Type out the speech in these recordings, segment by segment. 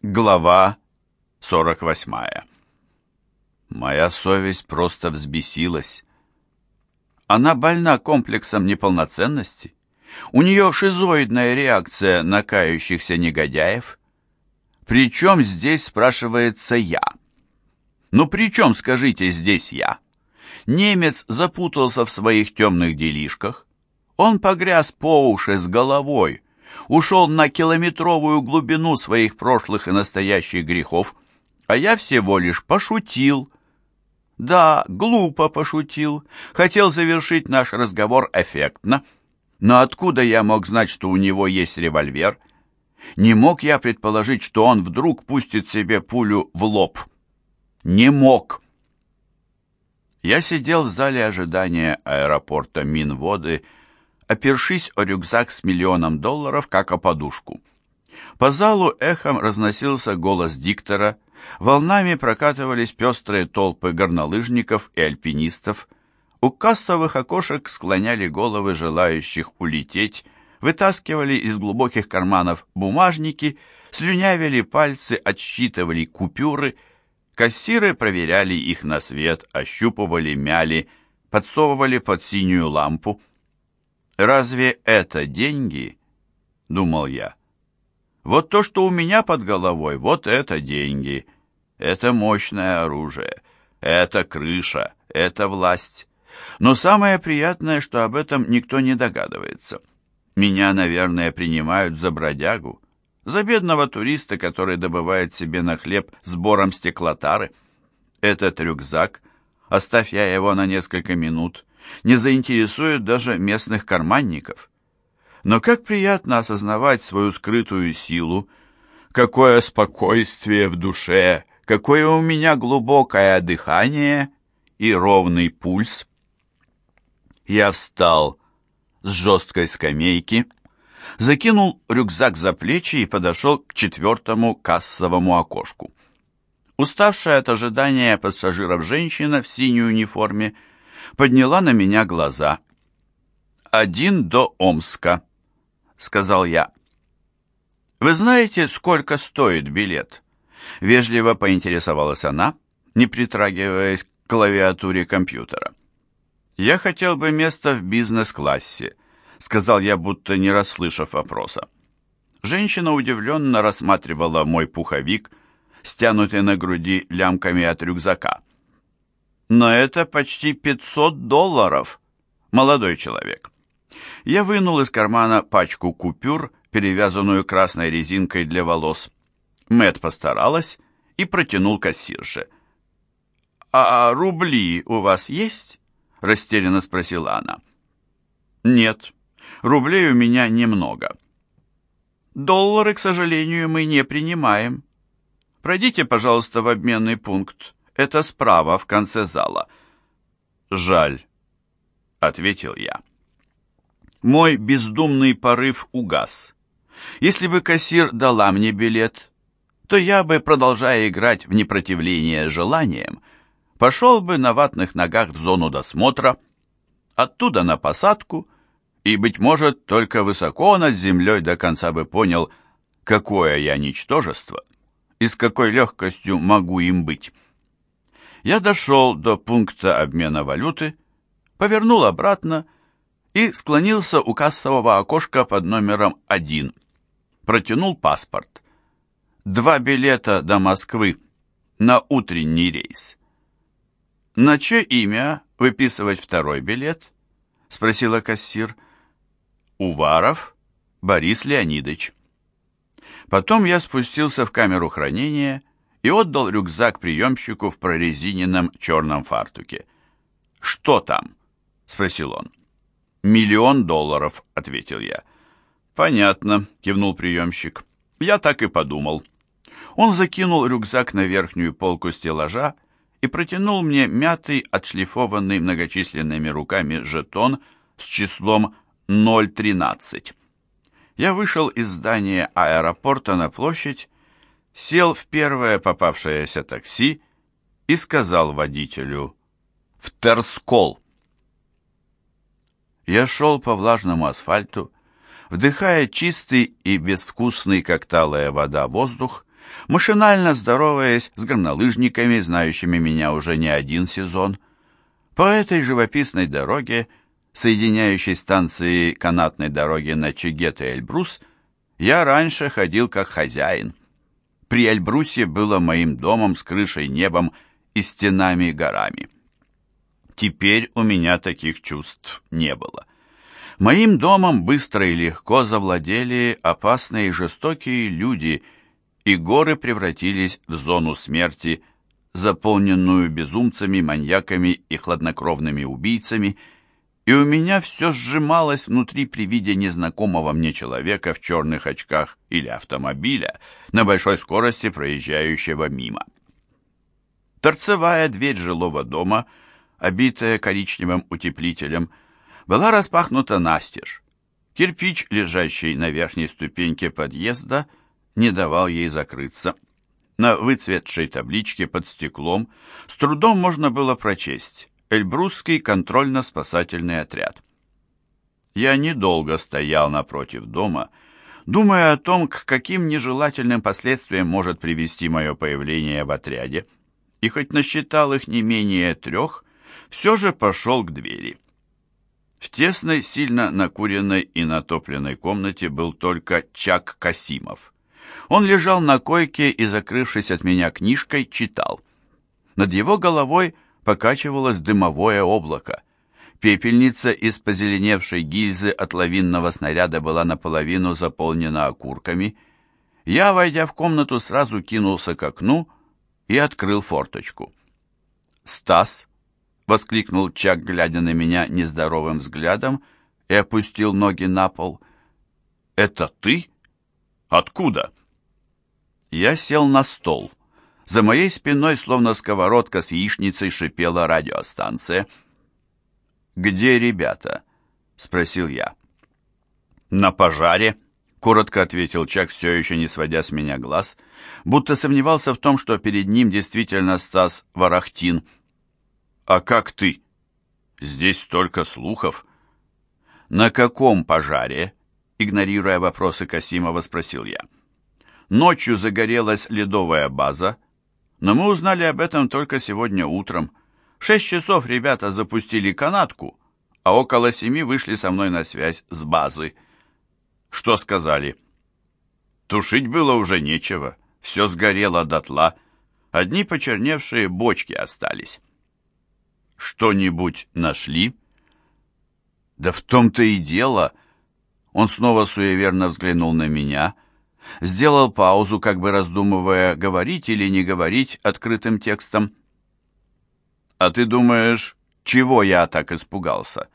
Глава 48 Моя совесть просто взбесилась. Она больна комплексом неполноценности. У нее шизоидная реакция на кающихся негодяев. Причем здесь, спрашивается, я? Ну при чем, скажите, здесь я? Немец запутался в своих темных делишках. Он погряз по уши с головой, ушел на километровую глубину своих прошлых и настоящих грехов, а я всего лишь пошутил. Да, глупо пошутил, хотел завершить наш разговор эффектно, но откуда я мог знать, что у него есть револьвер? Не мог я предположить, что он вдруг пустит себе пулю в лоб. Не мог. Я сидел в зале ожидания аэропорта Минводы, опершись о рюкзак с миллионом долларов, как о подушку. По залу эхом разносился голос диктора, волнами прокатывались пестрые толпы горнолыжников и альпинистов, у кастовых окошек склоняли головы желающих улететь, вытаскивали из глубоких карманов бумажники, слюнявили пальцы, отсчитывали купюры, кассиры проверяли их на свет, ощупывали, мяли, подсовывали под синюю лампу. «Разве это деньги?» — думал я. «Вот то, что у меня под головой, вот это деньги. Это мощное оружие, это крыша, это власть. Но самое приятное, что об этом никто не догадывается. Меня, наверное, принимают за бродягу, за бедного туриста, который добывает себе на хлеб сбором стеклотары. Этот рюкзак, оставь я его на несколько минут, не заинтересует даже местных карманников. Но как приятно осознавать свою скрытую силу, какое спокойствие в душе, какое у меня глубокое дыхание и ровный пульс. Я встал с жесткой скамейки, закинул рюкзак за плечи и подошел к четвертому кассовому окошку. Уставшая от ожидания пассажиров женщина в синей униформе подняла на меня глаза. «Один до Омска», — сказал я. «Вы знаете, сколько стоит билет?» Вежливо поинтересовалась она, не притрагиваясь к клавиатуре компьютера. «Я хотел бы место в бизнес-классе», — сказал я, будто не расслышав вопроса. Женщина удивленно рассматривала мой пуховик, стянутый на груди лямками от рюкзака. Но это почти 500 долларов, молодой человек. Я вынул из кармана пачку купюр, перевязанную красной резинкой для волос. Мэт постаралась и протянул кассирше. «А рубли у вас есть?» — растерянно спросила она. «Нет, рублей у меня немного». «Доллары, к сожалению, мы не принимаем. Пройдите, пожалуйста, в обменный пункт. Это справа, в конце зала. Жаль, ответил я. Мой бездумный порыв угас. Если бы кассир дала мне билет, то я бы, продолжая играть в непротивление желаниям, пошел бы на ватных ногах в зону досмотра, оттуда на посадку, и, быть может, только высоко над землей до конца бы понял, какое я ничтожество и с какой легкостью могу им быть. Я дошел до пункта обмена валюты, повернул обратно и склонился у кассового окошка под номером 1. Протянул паспорт. Два билета до Москвы на утренний рейс. «На чье имя выписывать второй билет?» — спросила кассир. «Уваров Борис Леонидович». Потом я спустился в камеру хранения и отдал рюкзак приемщику в прорезиненном черном фартуке. «Что там?» — спросил он. «Миллион долларов», — ответил я. «Понятно», — кивнул приемщик. «Я так и подумал». Он закинул рюкзак на верхнюю полку стеллажа и протянул мне мятый, отшлифованный многочисленными руками жетон с числом 013. Я вышел из здания аэропорта на площадь сел в первое попавшееся такси и сказал водителю «В Терскол». Я шел по влажному асфальту, вдыхая чистый и безвкусный, как талая вода, воздух, машинально здороваясь с горнолыжниками, знающими меня уже не один сезон. По этой живописной дороге, соединяющей станции канатной дороги на Чигет и Эльбрус, я раньше ходил как хозяин. При Эльбрусе было моим домом с крышей небом и стенами горами. Теперь у меня таких чувств не было. Моим домом быстро и легко завладели опасные и жестокие люди, и горы превратились в зону смерти, заполненную безумцами, маньяками и хладнокровными убийцами, и у меня все сжималось внутри при виде незнакомого мне человека в черных очках или автомобиля на большой скорости проезжающего мимо. Торцевая дверь жилого дома, обитая коричневым утеплителем, была распахнута настежь. Кирпич, лежащий на верхней ступеньке подъезда, не давал ей закрыться. На выцветшей табличке под стеклом с трудом можно было прочесть «Эльбрусский контрольно-спасательный отряд». Я недолго стоял напротив дома, думая о том, к каким нежелательным последствиям может привести мое появление в отряде и хоть насчитал их не менее трех, все же пошел к двери. В тесной, сильно накуренной и натопленной комнате был только Чак Касимов. Он лежал на койке и, закрывшись от меня книжкой, читал. Над его головой покачивалось дымовое облако. Пепельница из позеленевшей гильзы от лавинного снаряда была наполовину заполнена окурками. Я, войдя в комнату, сразу кинулся к окну и открыл форточку. «Стас!» — воскликнул Чак, глядя на меня нездоровым взглядом, и опустил ноги на пол. «Это ты? Откуда?» Я сел на стол. За моей спиной, словно сковородка с яичницей, шипела радиостанция. «Где ребята?» — спросил я. «На пожаре», — коротко ответил Чак, все еще не сводя с меня глаз, будто сомневался в том, что перед ним действительно Стас Варахтин. «А как ты? Здесь столько слухов». «На каком пожаре?» — игнорируя вопросы Касимова, спросил я. «Ночью загорелась ледовая база, но мы узнали об этом только сегодня утром. В шесть часов ребята запустили канатку, а около семи вышли со мной на связь с базы». Что сказали? Тушить было уже нечего, все сгорело дотла, одни почерневшие бочки остались. Что-нибудь нашли? Да в том-то и дело. Он снова суеверно взглянул на меня, сделал паузу, как бы раздумывая, говорить или не говорить открытым текстом. «А ты думаешь, чего я так испугался?»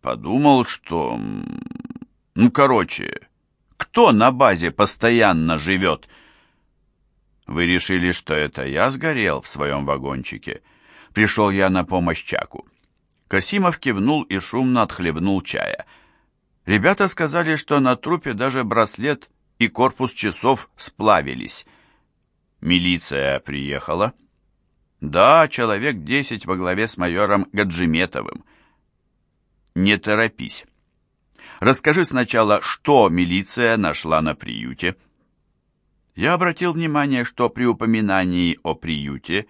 «Подумал, что ну, короче, кто на базе постоянно живет? Вы решили, что это я сгорел в своем вагончике? Пришел я на помощь Чаку. Касимов кивнул и шумно отхлебнул чая. Ребята сказали, что на трупе даже браслет и корпус часов сплавились. Милиция приехала? Да, человек десять во главе с майором Гаджиметовым. Не торопись. Расскажи сначала, что милиция нашла на приюте. Я обратил внимание, что при упоминании о приюте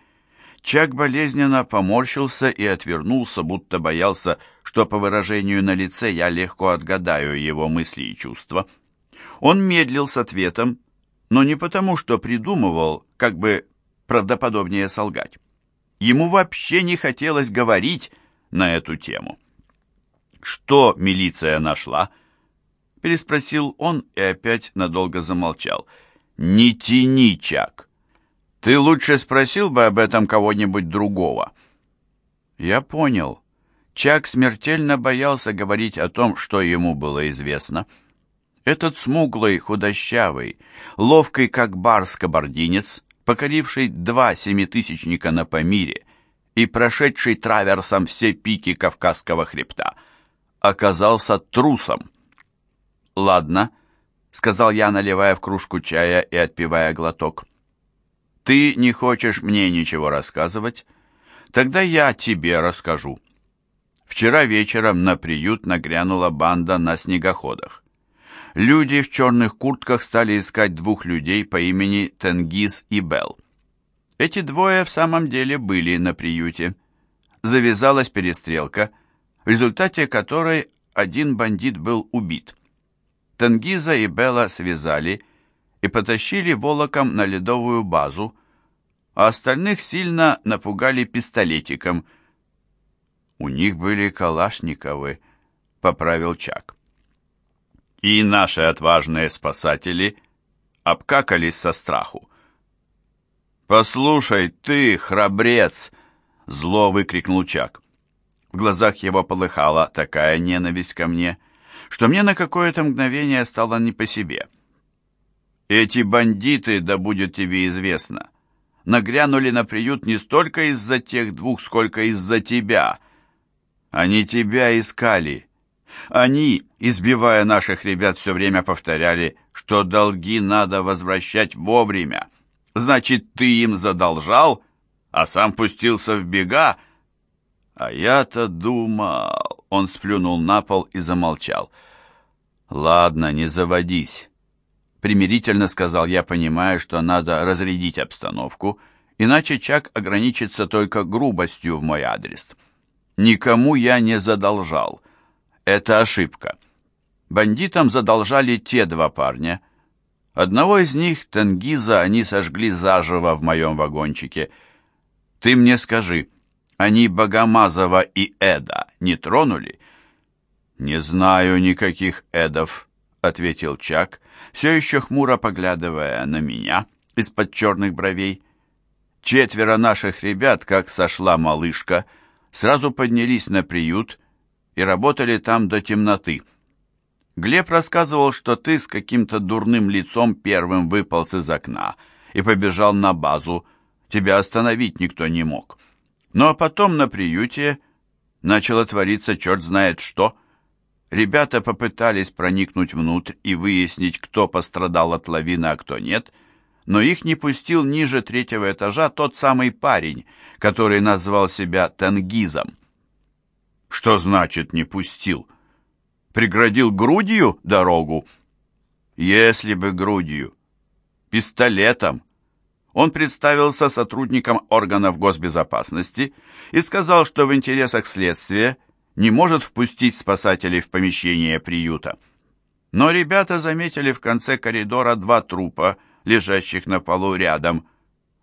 Чак болезненно поморщился и отвернулся, будто боялся, что по выражению на лице я легко отгадаю его мысли и чувства. Он медлил с ответом, но не потому, что придумывал, как бы правдоподобнее солгать. Ему вообще не хотелось говорить на эту тему. «Что милиция нашла?» Переспросил он и опять надолго замолчал. «Не тяни, Чак! Ты лучше спросил бы об этом кого-нибудь другого». Я понял. Чак смертельно боялся говорить о том, что ему было известно. Этот смуглый, худощавый, ловкий как барс-кабардинец, покоривший два семитысячника на Памире и прошедший траверсом все пики Кавказского хребта — оказался трусом. «Ладно», — сказал я, наливая в кружку чая и отпивая глоток. «Ты не хочешь мне ничего рассказывать? Тогда я тебе расскажу». Вчера вечером на приют нагрянула банда на снегоходах. Люди в черных куртках стали искать двух людей по имени Тенгиз и Белл. Эти двое в самом деле были на приюте. Завязалась перестрелка, в результате которой один бандит был убит. Тенгиза и Белла связали и потащили волоком на ледовую базу, а остальных сильно напугали пистолетиком. «У них были калашниковы», — поправил Чак. И наши отважные спасатели обкакались со страху. «Послушай, ты, храбрец!» — зло выкрикнул Чак. В глазах его полыхала такая ненависть ко мне, что мне на какое-то мгновение стало не по себе. «Эти бандиты, да будет тебе известно, нагрянули на приют не столько из-за тех двух, сколько из-за тебя. Они тебя искали. Они, избивая наших ребят, все время повторяли, что долги надо возвращать вовремя. Значит, ты им задолжал, а сам пустился в бега? А я-то думал... Он сплюнул на пол и замолчал. Ладно, не заводись. Примирительно сказал я, понимая, что надо разрядить обстановку, иначе Чак ограничится только грубостью в мой адрес. Никому я не задолжал. Это ошибка. Бандитам задолжали те два парня, Одного из них, Тенгиза, они сожгли заживо в моем вагончике. Ты мне скажи, они Богомазова и Эда не тронули? Не знаю никаких Эдов, ответил Чак, все еще хмуро поглядывая на меня из-под черных бровей. Четверо наших ребят, как сошла малышка, сразу поднялись на приют и работали там до темноты. Глеб рассказывал, что ты с каким-то дурным лицом первым выполз из окна и побежал на базу. Тебя остановить никто не мог. Ну а потом на приюте начало твориться черт знает что. Ребята попытались проникнуть внутрь и выяснить, кто пострадал от лавины, а кто нет, но их не пустил ниже третьего этажа тот самый парень, который назвал себя Тенгизом. Что значит «не пустил»? преградил грудью дорогу? Если бы грудью. Пистолетом. Он представился сотрудником органов госбезопасности и сказал, что в интересах следствия не может впустить спасателей в помещение приюта. Но ребята заметили в конце коридора два трупа, лежащих на полу рядом.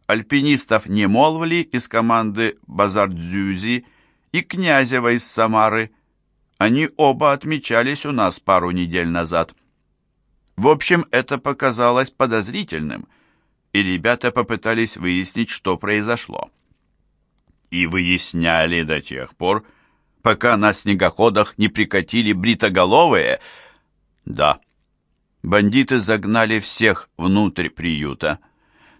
Альпинистов Немолвли из команды Базардзюзи и Князева из Самары – они оба отмечались у нас пару недель назад. В общем, это показалось подозрительным, и ребята попытались выяснить, что произошло. И выясняли до тех пор, пока на снегоходах не прикатили бритоголовые. Да, бандиты загнали всех внутрь приюта.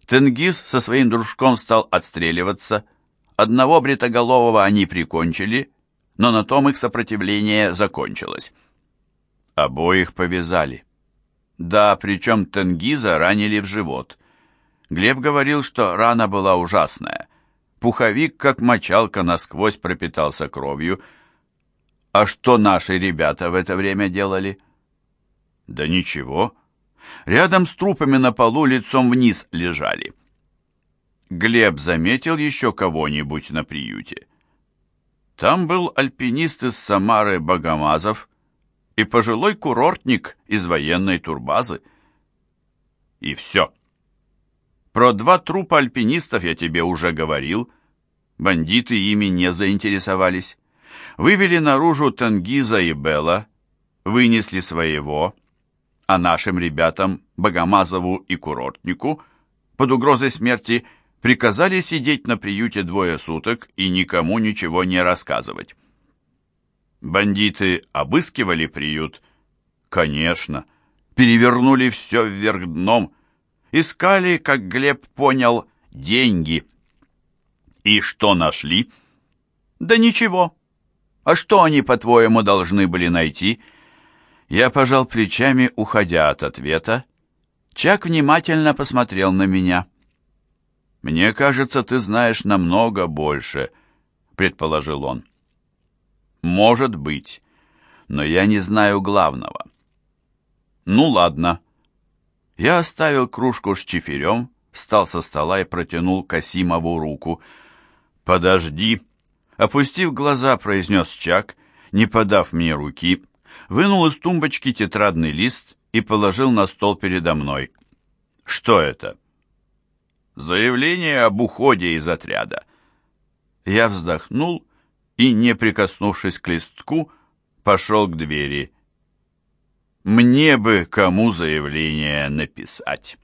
Тенгиз со своим дружком стал отстреливаться. Одного бритоголового они прикончили — но на том их сопротивление закончилось. Обоих повязали. Да, причем Тенгиза ранили в живот. Глеб говорил, что рана была ужасная. Пуховик, как мочалка, насквозь пропитался кровью. А что наши ребята в это время делали? Да ничего. Рядом с трупами на полу лицом вниз лежали. Глеб заметил еще кого-нибудь на приюте. Там был альпинист из Самары Богомазов и пожилой курортник из военной турбазы. И все. Про два трупа альпинистов я тебе уже говорил. Бандиты ими не заинтересовались. Вывели наружу Тенгиза и Белла, вынесли своего, а нашим ребятам, Богомазову и курортнику, под угрозой смерти – приказали сидеть на приюте двое суток и никому ничего не рассказывать. Бандиты обыскивали приют? Конечно. Перевернули все вверх дном. Искали, как Глеб понял, деньги. И что нашли? Да ничего. А что они, по-твоему, должны были найти? Я пожал плечами, уходя от ответа. Чак внимательно посмотрел на меня. «Мне кажется, ты знаешь намного больше», — предположил он. «Может быть, но я не знаю главного». Ну ладно. Я оставил кружку с чифирем, встал со стола и протянул Касимову руку. «Подожди!» Опустив глаза, произнес Чак, не подав мне руки, вынул из тумбочки тетрадный лист и положил на стол передо мной. «Что это?» «Заявление об уходе из отряда». Я вздохнул и, не прикоснувшись к листку, пошел к двери. «Мне бы кому заявление написать».